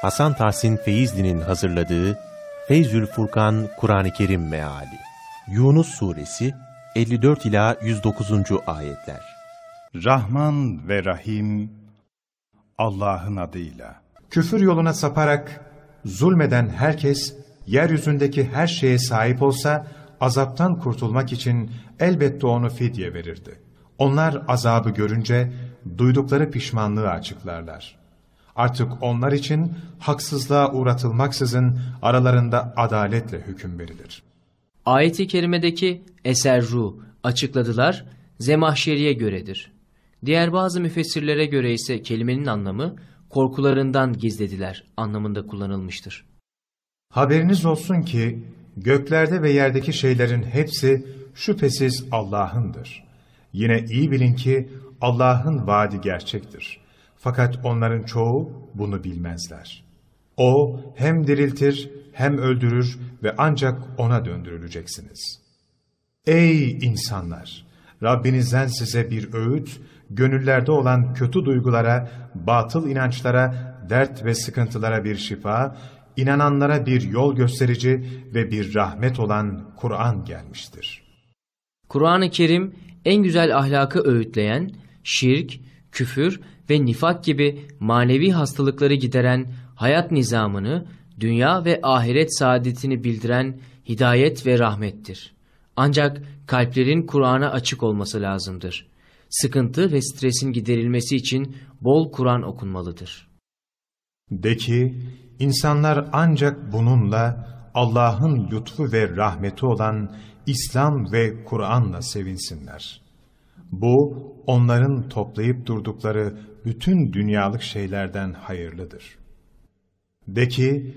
Hasan Tahsin Feyzli'nin hazırladığı Feyzül Furkan Kur'an-ı Kerim Meali Yunus Suresi 54 ila 109. ayetler. Rahman ve Rahim Allah'ın adıyla. Küfür yoluna saparak zulmeden herkes yeryüzündeki her şeye sahip olsa azaptan kurtulmak için elbette onu fidye verirdi. Onlar azabı görünce duydukları pişmanlığı açıklarlar. Artık onlar için haksızlığa uğratılmaksızın aralarında adaletle hüküm verilir. Ayet-i kerimedeki eserru açıkladılar, zemahşeriye göredir. Diğer bazı müfessirlere göre ise kelimenin anlamı korkularından gizlediler anlamında kullanılmıştır. Haberiniz olsun ki göklerde ve yerdeki şeylerin hepsi şüphesiz Allah'ındır. Yine iyi bilin ki Allah'ın vaadi gerçektir. Fakat onların çoğu bunu bilmezler. O hem diriltir hem öldürür ve ancak O'na döndürüleceksiniz. Ey insanlar! Rabbinizden size bir öğüt, gönüllerde olan kötü duygulara, batıl inançlara, dert ve sıkıntılara bir şifa, inananlara bir yol gösterici ve bir rahmet olan Kur'an gelmiştir. Kur'an-ı Kerim en güzel ahlakı öğütleyen, şirk, küfür ve nifak gibi manevi hastalıkları gideren hayat nizamını, dünya ve ahiret saadetini bildiren hidayet ve rahmettir. Ancak kalplerin Kur'an'a açık olması lazımdır. Sıkıntı ve stresin giderilmesi için bol Kur'an okunmalıdır. De ki, insanlar ancak bununla Allah'ın lütfu ve rahmeti olan İslam ve Kur'an'la sevinsinler. Bu, onların toplayıp durdukları bütün dünyalık şeylerden hayırlıdır. De ki,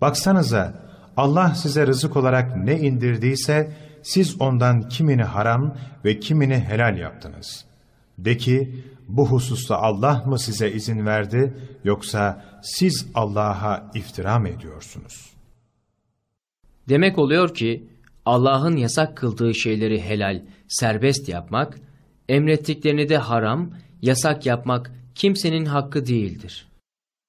baksanıza Allah size rızık olarak ne indirdiyse, siz ondan kimini haram ve kimini helal yaptınız. De ki, bu hususta Allah mı size izin verdi, yoksa siz Allah'a iftira mı ediyorsunuz? Demek oluyor ki, Allah'ın yasak kıldığı şeyleri helal, serbest yapmak, emrettiklerini de haram, yasak yapmak kimsenin hakkı değildir.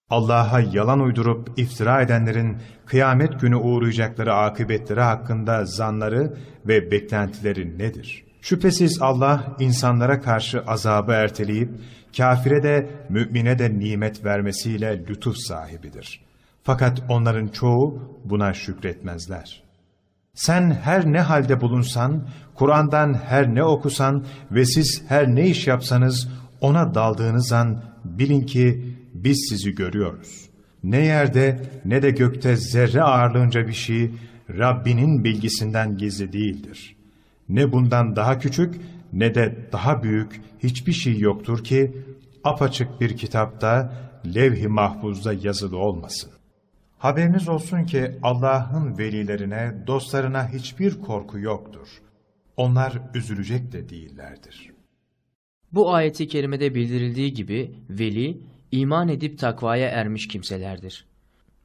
Allah'a yalan uydurup iftira edenlerin kıyamet günü uğrayacakları akıbetleri hakkında zanları ve beklentileri nedir? Şüphesiz Allah insanlara karşı azabı erteleyip kafire de mümine de nimet vermesiyle lütuf sahibidir. Fakat onların çoğu buna şükretmezler. Sen her ne halde bulunsan, Kur'an'dan her ne okusan ve siz her ne iş yapsanız ona daldığınız an bilin ki biz sizi görüyoruz. Ne yerde ne de gökte zerre ağırlığınca bir şey Rabbinin bilgisinden gizli değildir. Ne bundan daha küçük ne de daha büyük hiçbir şey yoktur ki apaçık bir kitapta levh-i mahfuzda yazılı olmasın. Haberiniz olsun ki Allah'ın velilerine, dostlarına hiçbir korku yoktur. Onlar üzülecek de değillerdir. Bu ayeti kerimede bildirildiği gibi veli, iman edip takvaya ermiş kimselerdir.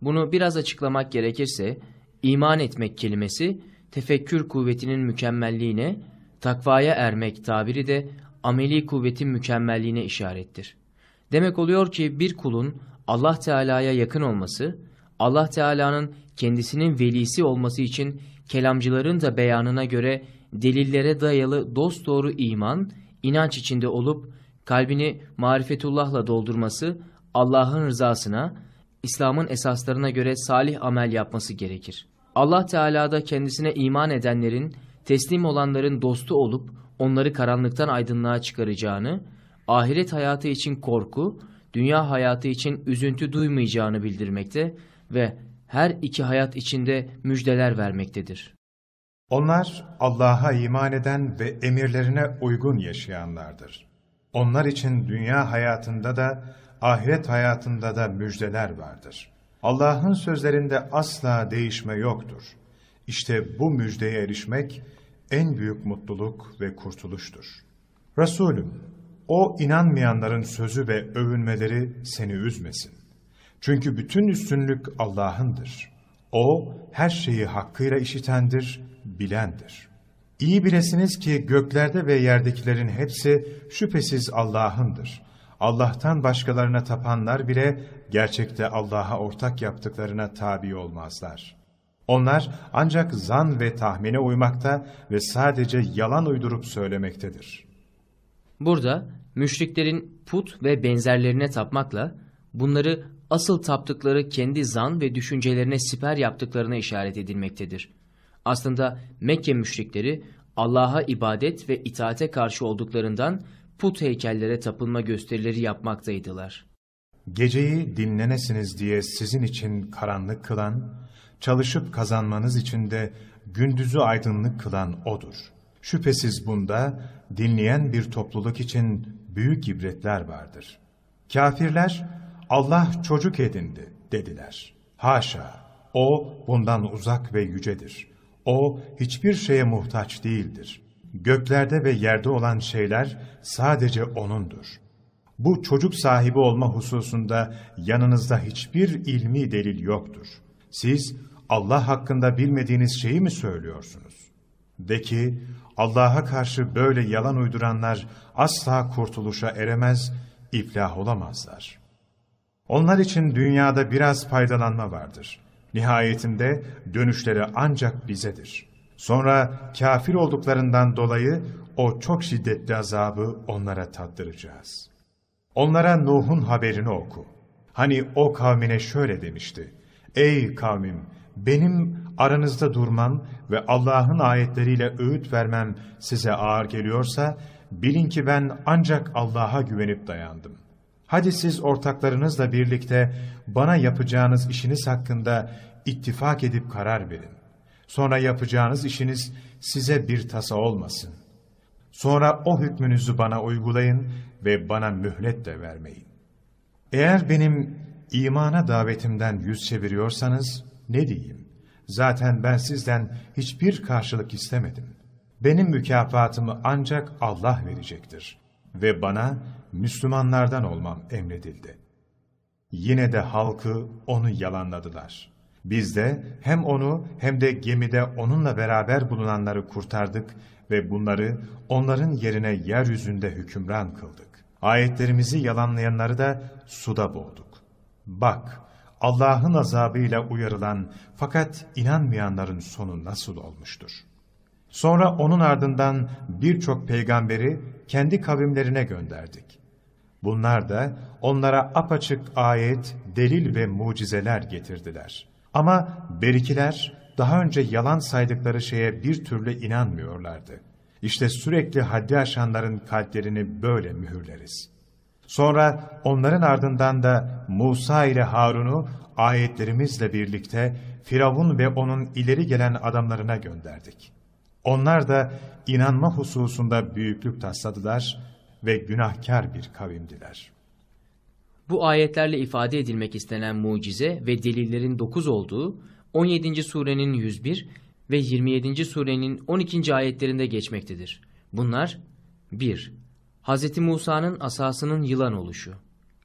Bunu biraz açıklamak gerekirse, iman etmek kelimesi, tefekkür kuvvetinin mükemmelliğine, takvaya ermek tabiri de ameli kuvvetin mükemmelliğine işarettir. Demek oluyor ki bir kulun Allah Teala'ya yakın olması, Allah Teala'nın kendisinin velisi olması için kelamcıların da beyanına göre delillere dayalı dosdoğru iman, inanç içinde olup kalbini marifetullahla doldurması, Allah'ın rızasına, İslam'ın esaslarına göre salih amel yapması gerekir. Allah Teala da kendisine iman edenlerin, teslim olanların dostu olup onları karanlıktan aydınlığa çıkaracağını, ahiret hayatı için korku, dünya hayatı için üzüntü duymayacağını bildirmekte ve her iki hayat içinde müjdeler vermektedir. Onlar Allah'a iman eden ve emirlerine uygun yaşayanlardır. Onlar için dünya hayatında da ahiret hayatında da müjdeler vardır. Allah'ın sözlerinde asla değişme yoktur. İşte bu müjdeye erişmek en büyük mutluluk ve kurtuluştur. Resulüm, o inanmayanların sözü ve övünmeleri seni üzmesin. Çünkü bütün üstünlük Allah'ındır. O her şeyi hakkıyla işitendir, bilendir. İyi bilesiniz ki göklerde ve yerdekilerin hepsi şüphesiz Allah'ındır. Allah'tan başkalarına tapanlar bile gerçekte Allah'a ortak yaptıklarına tabi olmazlar. Onlar ancak zan ve tahmine uymakta ve sadece yalan uydurup söylemektedir. Burada müşriklerin put ve benzerlerine tapmakla bunları asıl taptıkları kendi zan ve düşüncelerine siper yaptıklarına işaret edilmektedir. Aslında Mekke müşrikleri Allah'a ibadet ve itaate karşı olduklarından put heykellere tapınma gösterileri yapmaktaydılar. Geceyi dinlenesiniz diye sizin için karanlık kılan, çalışıp kazanmanız için de gündüzü aydınlık kılan O'dur. Şüphesiz bunda dinleyen bir topluluk için büyük ibretler vardır. Kafirler, Allah çocuk edindi dediler. Haşa, O bundan uzak ve yücedir. O hiçbir şeye muhtaç değildir. Göklerde ve yerde olan şeyler sadece O'nundur. Bu çocuk sahibi olma hususunda yanınızda hiçbir ilmi delil yoktur. Siz Allah hakkında bilmediğiniz şeyi mi söylüyorsunuz? De ki Allah'a karşı böyle yalan uyduranlar asla kurtuluşa eremez, iflah olamazlar. Onlar için dünyada biraz faydalanma vardır. Nihayetinde dönüşleri ancak bizedir. Sonra kafir olduklarından dolayı o çok şiddetli azabı onlara tattıracağız. Onlara Nuh'un haberini oku. Hani o kavmine şöyle demişti. Ey kavmim! Benim aranızda durmam ve Allah'ın ayetleriyle öğüt vermem size ağır geliyorsa, bilin ki ben ancak Allah'a güvenip dayandım. Hadi siz ortaklarınızla birlikte bana yapacağınız işiniz hakkında ittifak edip karar verin. Sonra yapacağınız işiniz size bir tasa olmasın. Sonra o hükmünüzü bana uygulayın ve bana mühlet de vermeyin. Eğer benim imana davetimden yüz çeviriyorsanız ne diyeyim? Zaten ben sizden hiçbir karşılık istemedim. Benim mükafatımı ancak Allah verecektir. Ve bana Müslümanlardan olmam emredildi. Yine de halkı onu yalanladılar. Biz de hem onu hem de gemide onunla beraber bulunanları kurtardık ve bunları onların yerine yeryüzünde hükümran kıldık. Ayetlerimizi yalanlayanları da suda boğduk. Bak, Allah'ın azabıyla uyarılan fakat inanmayanların sonu nasıl olmuştur? Sonra onun ardından birçok peygamberi kendi kavimlerine gönderdik. Bunlar da onlara apaçık ayet, delil ve mucizeler getirdiler. Ama berikiler daha önce yalan saydıkları şeye bir türlü inanmıyorlardı. İşte sürekli haddi aşanların kalplerini böyle mühürleriz. Sonra onların ardından da Musa ile Harun'u ayetlerimizle birlikte Firavun ve onun ileri gelen adamlarına gönderdik. Onlar da inanma hususunda büyüklük tasladılar ve günahkar bir kavimdiler. Bu ayetlerle ifade edilmek istenen mucize ve delillerin 9 olduğu 17. surenin 101 ve 27. surenin 12. ayetlerinde geçmektedir. Bunlar 1. Hz. Musa'nın asasının yılan oluşu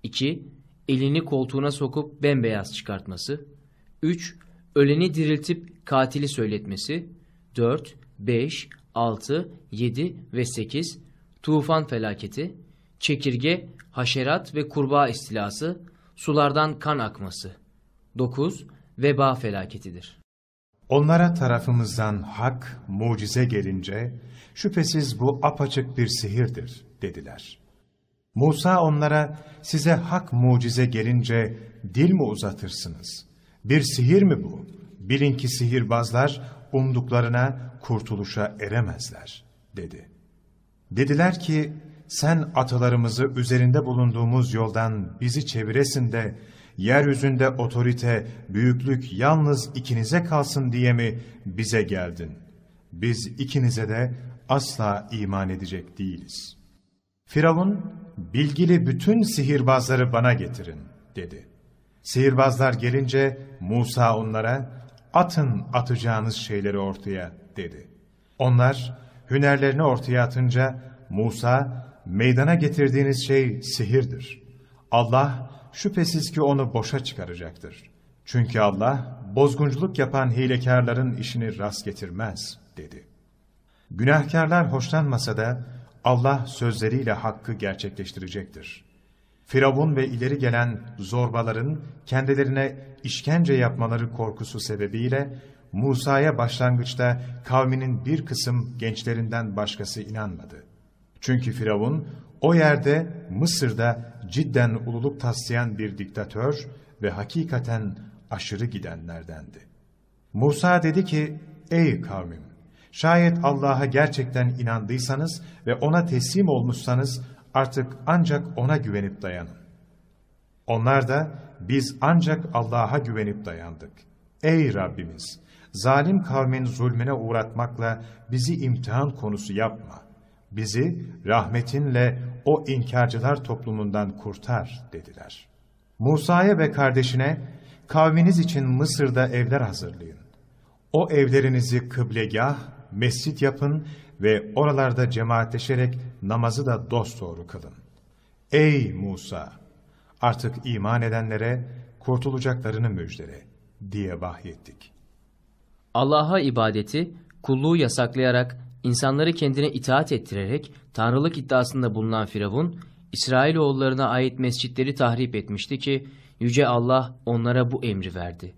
2. Elini koltuğuna sokup bembeyaz çıkartması 3. Öleni diriltip katili söyletmesi 4. 5, 6, 7 ve 8 tufan felaketi, çekirge, haşerat ve kurbağa istilası, sulardan kan akması. 9. Veba felaketidir. Onlara tarafımızdan hak, mucize gelince, şüphesiz bu apaçık bir sihirdir, dediler. Musa onlara, size hak mucize gelince dil mi uzatırsınız? Bir sihir mi bu? Bilin ki sihirbazlar umduklarına kurtuluşa eremezler, dedi. Dediler ki, sen atalarımızı üzerinde bulunduğumuz yoldan bizi çeviresin de, yeryüzünde otorite, büyüklük yalnız ikinize kalsın diye mi bize geldin? Biz ikinize de asla iman edecek değiliz. Firavun, bilgili bütün sihirbazları bana getirin, dedi. Sihirbazlar gelince Musa onlara, atın atacağınız şeyleri ortaya, dedi. Onlar, hünerlerini ortaya atınca, Musa, meydana getirdiğiniz şey sihirdir. Allah, şüphesiz ki onu boşa çıkaracaktır. Çünkü Allah, bozgunculuk yapan hilekarların işini rast getirmez, dedi. Günahkarlar hoşlanmasa da, Allah sözleriyle hakkı gerçekleştirecektir. Firavun ve ileri gelen zorbaların kendilerine işkence yapmaları korkusu sebebiyle Musa'ya başlangıçta kavminin bir kısım gençlerinden başkası inanmadı. Çünkü Firavun o yerde Mısır'da cidden ululuk taslayan bir diktatör ve hakikaten aşırı gidenlerdendi. Musa dedi ki, ey kavmim, şayet Allah'a gerçekten inandıysanız ve ona teslim olmuşsanız artık ancak ona güvenip dayanın. Onlar da biz ancak Allah'a güvenip dayandık. Ey Rabbimiz! Zalim kavmin zulmüne uğratmakla bizi imtihan konusu yapma. Bizi rahmetinle o inkarcılar toplumundan kurtar dediler. Musa'ya ve kardeşine kavminiz için Mısır'da evler hazırlayın. O evlerinizi kıblegah, mescit yapın ve oralarda cemaatleşerek namazı da dosdoğru kılın. Ey Musa! Artık iman edenlere kurtulacaklarını müjdele diye vahyettik. Allah'a ibadeti, kulluğu yasaklayarak, insanları kendine itaat ettirerek tanrılık iddiasında bulunan Firavun, İsrailoğullarına ait mescitleri tahrip etmişti ki, Yüce Allah onlara bu emri verdi.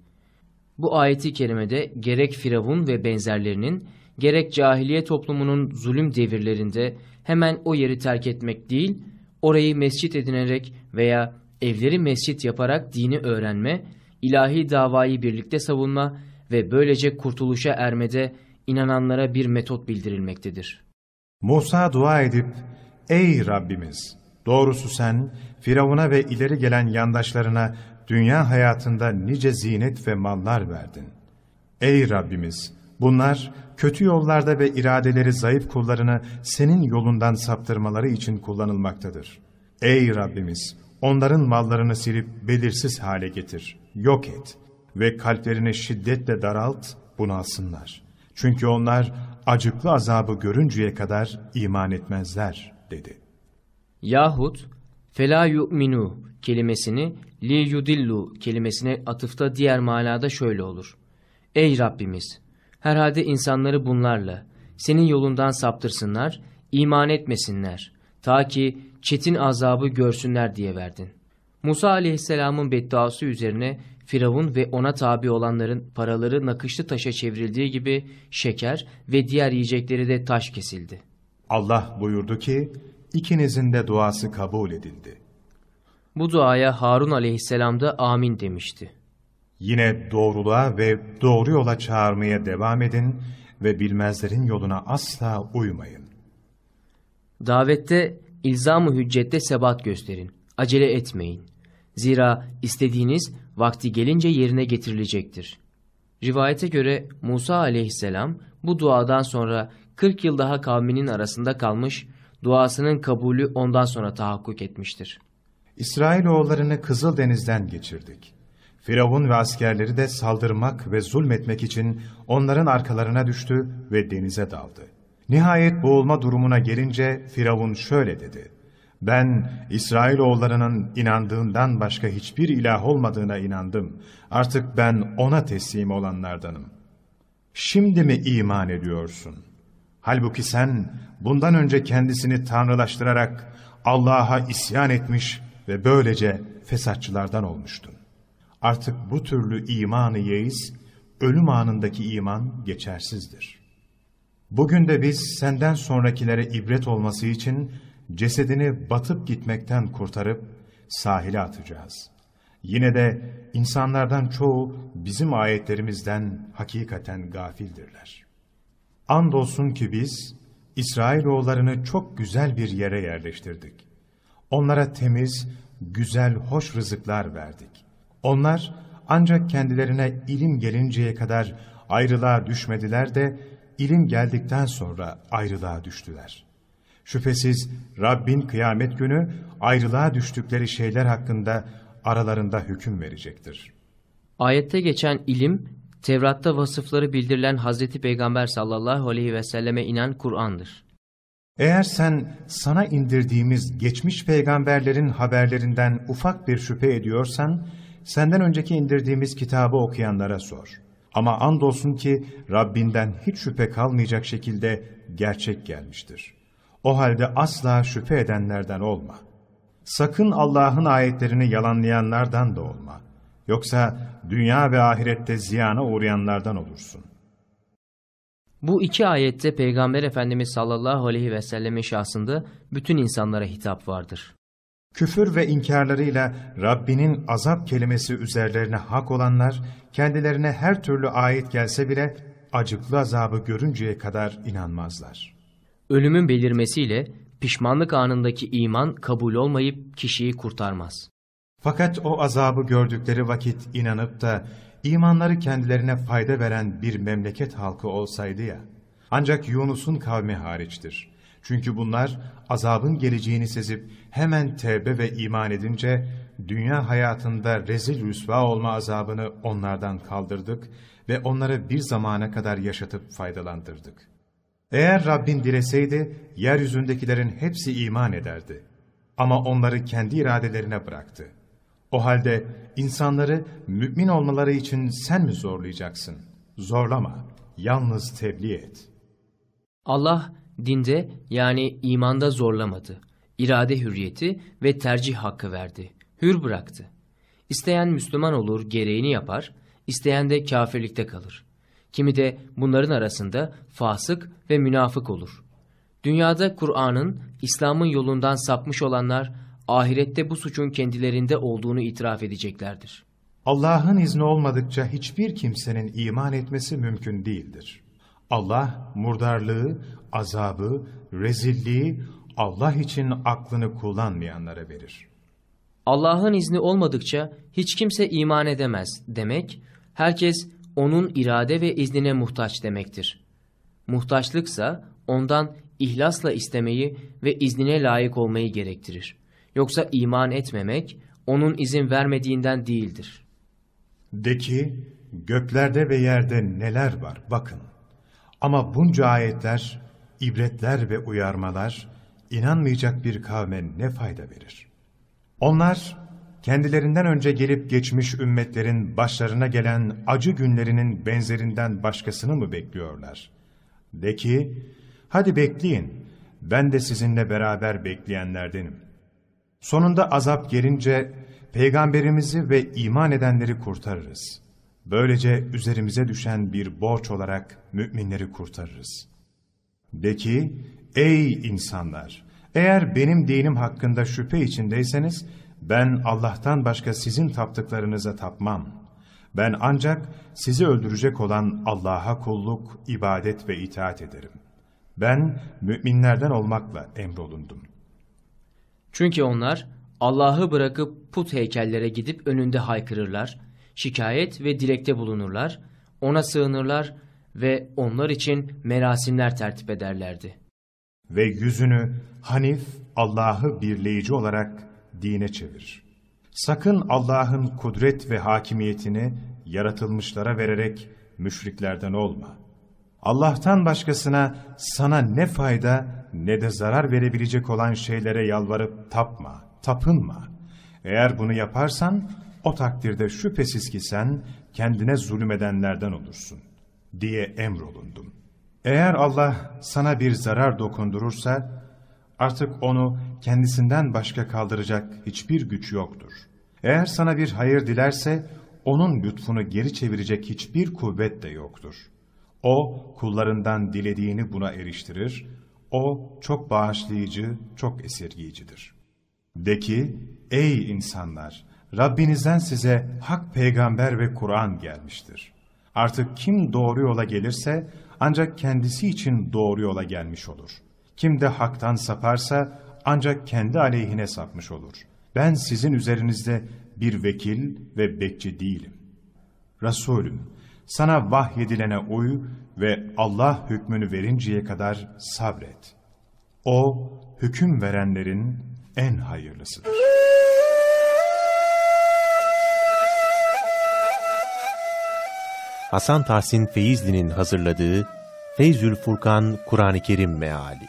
Bu ayeti kerimede gerek Firavun ve benzerlerinin, gerek cahiliye toplumunun zulüm devirlerinde hemen o yeri terk etmek değil, orayı mescit edinerek veya evleri mescit yaparak dini öğrenme, ilahi davayı birlikte savunma ve böylece kurtuluşa ermede inananlara bir metot bildirilmektedir. Musa dua edip, Ey Rabbimiz! Doğrusu sen, Firavun'a ve ileri gelen yandaşlarına dünya hayatında nice zinet ve mallar verdin. Ey Rabbimiz! Bunlar kötü yollarda ve iradeleri zayıf kullarını senin yolundan saptırmaları için kullanılmaktadır. Ey Rabbimiz! Onların mallarını silip belirsiz hale getir, yok et ve kalplerini şiddetle daralt, bunalsınlar. Çünkü onlar acıklı azabı görünceye kadar iman etmezler, dedi. Yahut fela yu'minu kelimesini li yudillu kelimesine atıfta diğer manada şöyle olur. Ey Rabbimiz! Herhalde insanları bunlarla, senin yolundan saptırsınlar, iman etmesinler, ta ki çetin azabı görsünler diye verdin. Musa aleyhisselamın bedduası üzerine Firavun ve ona tabi olanların paraları nakışlı taşa çevrildiği gibi şeker ve diğer yiyecekleri de taş kesildi. Allah buyurdu ki, ikinizin de duası kabul edildi. Bu duaya Harun aleyhisselam da amin demişti. Yine doğruluğa ve doğru yola çağırmaya devam edin ve bilmezlerin yoluna asla uymayın. Davette ilzam-ı hüccette sebat gösterin. Acele etmeyin. Zira istediğiniz vakti gelince yerine getirilecektir. Rivayete göre Musa aleyhisselam bu duadan sonra 40 yıl daha kavminin arasında kalmış, duasının kabulü ondan sonra tahakkuk etmiştir. İsrailoğullarını Kızıldeniz'den geçirdik. Firavun ve askerleri de saldırmak ve zulmetmek için onların arkalarına düştü ve denize daldı. Nihayet boğulma durumuna gelince Firavun şöyle dedi. Ben İsrailoğullarının inandığından başka hiçbir ilah olmadığına inandım. Artık ben ona teslim olanlardanım. Şimdi mi iman ediyorsun? Halbuki sen bundan önce kendisini tanrılaştırarak Allah'a isyan etmiş ve böylece fesatçılardan olmuştun. Artık bu türlü imanı yeis, ölüm anındaki iman geçersizdir. Bugün de biz senden sonrakilere ibret olması için cesedini batıp gitmekten kurtarıp sahile atacağız. Yine de insanlardan çoğu bizim ayetlerimizden hakikaten gafildirler. Andolsun ki biz İsrailoğullarını çok güzel bir yere yerleştirdik. Onlara temiz, güzel, hoş rızıklar verdik. Onlar ancak kendilerine ilim gelinceye kadar ayrılığa düşmediler de ilim geldikten sonra ayrılığa düştüler. Şüphesiz Rabbin kıyamet günü ayrılığa düştükleri şeyler hakkında aralarında hüküm verecektir. Ayette geçen ilim, Tevrat'ta vasıfları bildirilen Hazreti Peygamber sallallahu aleyhi ve selleme inen Kur'an'dır. Eğer sen sana indirdiğimiz geçmiş peygamberlerin haberlerinden ufak bir şüphe ediyorsan, senden önceki indirdiğimiz kitabı okuyanlara sor. Ama andolsun ki Rabbinden hiç şüphe kalmayacak şekilde gerçek gelmiştir. O halde asla şüphe edenlerden olma. Sakın Allah'ın ayetlerini yalanlayanlardan da olma. Yoksa dünya ve ahirette ziyana uğrayanlardan olursun. Bu iki ayette Peygamber Efendimiz sallallahu aleyhi ve sellemin şahsında bütün insanlara hitap vardır. Küfür ve inkarlarıyla Rabbinin azap kelimesi üzerlerine hak olanlar, kendilerine her türlü ayet gelse bile acıklı azabı görünceye kadar inanmazlar. Ölümün belirmesiyle pişmanlık anındaki iman kabul olmayıp kişiyi kurtarmaz. Fakat o azabı gördükleri vakit inanıp da imanları kendilerine fayda veren bir memleket halkı olsaydı ya. Ancak Yunus'un kavmi hariçtir. Çünkü bunlar azabın geleceğini sezip hemen tevbe ve iman edince dünya hayatında rezil rüsva olma azabını onlardan kaldırdık ve onları bir zamana kadar yaşatıp faydalandırdık. Eğer Rabbin dileseydi yeryüzündekilerin hepsi iman ederdi. Ama onları kendi iradelerine bıraktı. O halde insanları mümin olmaları için sen mi zorlayacaksın? Zorlama, yalnız tebliğ et. Allah dinde yani imanda zorlamadı. İrade hürriyeti ve tercih hakkı verdi. Hür bıraktı. İsteyen Müslüman olur, gereğini yapar, isteyen de kafirlikte kalır. Kimi de bunların arasında fasık ve münafık olur. Dünyada Kur'an'ın, İslam'ın yolundan sapmış olanlar, ahirette bu suçun kendilerinde olduğunu itiraf edeceklerdir. Allah'ın izni olmadıkça hiçbir kimsenin iman etmesi mümkün değildir. Allah murdarlığı, azabı, rezilliği Allah için aklını kullanmayanlara verir. Allah'ın izni olmadıkça hiç kimse iman edemez demek, herkes onun irade ve iznine muhtaç demektir. Muhtaçlıksa ondan ihlasla istemeyi ve iznine layık olmayı gerektirir. Yoksa iman etmemek onun izin vermediğinden değildir. De ki, göklerde ve yerde neler var bakın. Ama bunca ayetler, ibretler ve uyarmalar, inanmayacak bir kavme ne fayda verir? Onlar, kendilerinden önce gelip geçmiş ümmetlerin başlarına gelen acı günlerinin benzerinden başkasını mı bekliyorlar? De ki, hadi bekleyin, ben de sizinle beraber bekleyenlerdenim. Sonunda azap gelince, peygamberimizi ve iman edenleri kurtarırız. Böylece üzerimize düşen bir borç olarak müminleri kurtarırız. De ki, ey insanlar! Eğer benim dinim hakkında şüphe içindeyseniz, ben Allah'tan başka sizin taptıklarınıza tapmam. Ben ancak sizi öldürecek olan Allah'a kulluk, ibadet ve itaat ederim. Ben müminlerden olmakla emrolundum. Çünkü onlar Allah'ı bırakıp put heykellere gidip önünde haykırırlar, şikayet ve dilekte bulunurlar, ona sığınırlar ve onlar için merasimler tertip ederlerdi. Ve yüzünü Hanif, Allah'ı birleyici olarak dine çevir. Sakın Allah'ın kudret ve hakimiyetini yaratılmışlara vererek müşriklerden olma. Allah'tan başkasına sana ne fayda ne de zarar verebilecek olan şeylere yalvarıp tapma, tapınma. Eğer bunu yaparsan o takdirde şüphesiz ki sen kendine zulmedenlerden olursun diye emrolundum. Eğer Allah sana bir zarar dokundurursa artık onu kendisinden başka kaldıracak hiçbir güç yoktur. Eğer sana bir hayır dilerse onun lütfunu geri çevirecek hiçbir kuvvet de yoktur. O kullarından dilediğini buna eriştirir. O çok bağışlayıcı, çok esirgiyicidir. De ki, ey insanlar! Rabbinizden size hak peygamber ve Kur'an gelmiştir. Artık kim doğru yola gelirse ancak kendisi için doğru yola gelmiş olur. Kim de haktan saparsa ancak kendi aleyhine sapmış olur. Ben sizin üzerinizde bir vekil ve bekçi değilim. Resulüm, sana vahyedilene uy ve Allah hükmünü verinceye kadar sabret. O, hüküm verenlerin en hayırlısıdır. Hasan Tahsin Feyzli'nin hazırladığı Feyzül Furkan Kur'an-ı Kerim Meali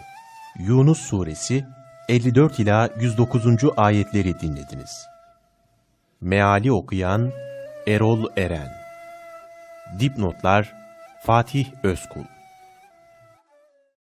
Yunus Suresi 54 ila 109. ayetleri dinlediniz. Meali okuyan Erol Eren Dipnotlar Fatih Özkul